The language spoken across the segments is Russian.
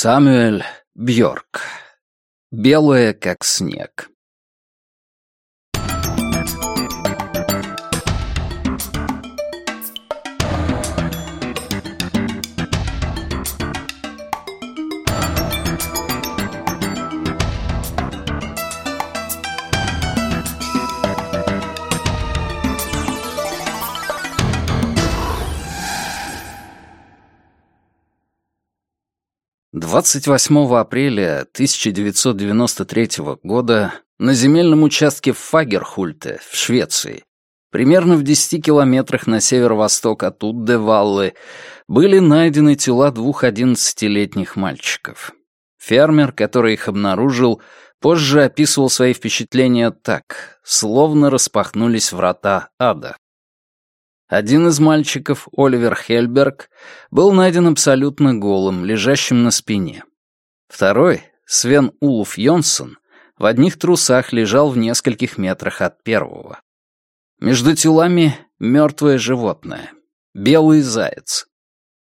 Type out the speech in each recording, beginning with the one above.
Самюэль Бьорк. Белое, как снег. 28 апреля 1993 года на земельном участке в Фагерхульте в Швеции, примерно в 10 километрах на северо-восток от Уддеваллы, были найдены тела двух одиннадцатилетних мальчиков. Фермер, который их обнаружил, позже описывал свои впечатления так, словно распахнулись врата ада. Один из мальчиков, Оливер Хельберг, был найден абсолютно голым, лежащим на спине. Второй, Свен Улуф Йонсон, в одних трусах лежал в нескольких метрах от первого. Между телами мертвое животное, белый заяц.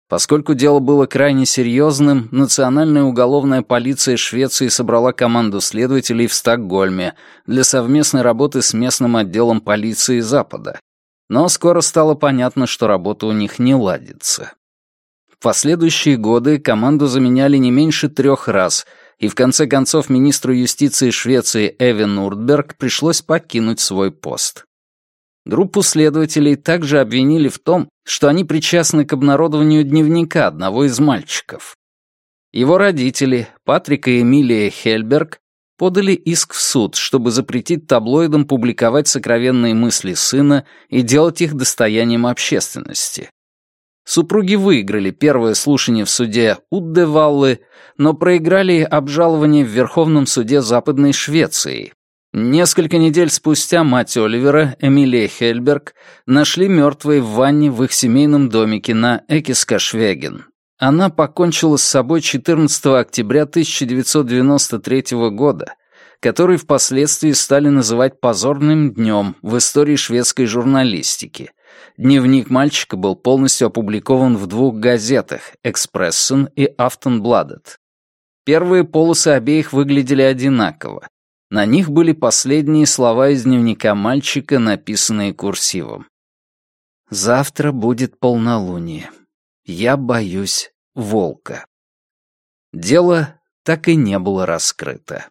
Поскольку дело было крайне серьезным, Национальная уголовная полиция Швеции собрала команду следователей в Стокгольме для совместной работы с местным отделом полиции Запада, но скоро стало понятно, что работа у них не ладится. В последующие годы команду заменяли не меньше трех раз, и в конце концов министру юстиции Швеции Эви Нурдберг пришлось покинуть свой пост. Группу следователей также обвинили в том, что они причастны к обнародованию дневника одного из мальчиков. Его родители, Патрик и Эмилия Хельберг, подали иск в суд, чтобы запретить таблоидам публиковать сокровенные мысли сына и делать их достоянием общественности. Супруги выиграли первое слушание в суде Уддеваллы, но проиграли обжалование в Верховном суде Западной Швеции. Несколько недель спустя мать Оливера, Эмилия Хельберг, нашли мертвой в ванне в их семейном домике на Экискашвеген. Она покончила с собой 14 октября 1993 года, который впоследствии стали называть позорным днем в истории шведской журналистики. Дневник мальчика был полностью опубликован в двух газетах «Экспрессен» и «Афтенбладет». Первые полосы обеих выглядели одинаково. На них были последние слова из дневника мальчика, написанные курсивом. «Завтра будет полнолуние. Я боюсь волка. Дело так и не было раскрыто.